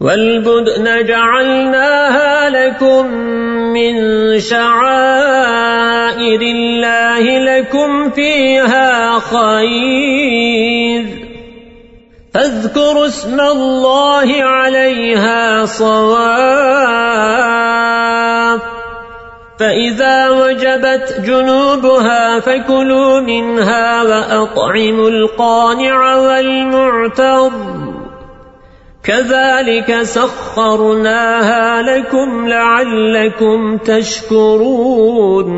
والبدن جعلناها لكم من شعائر الله لكم فيها خير. فاذكروا اسم الله عليها صواب فإذا وجبت جنوبها فكلوا منها وأطعموا القانع والمعتر. كذلك سخرناها لكم لعلكم تشكرون.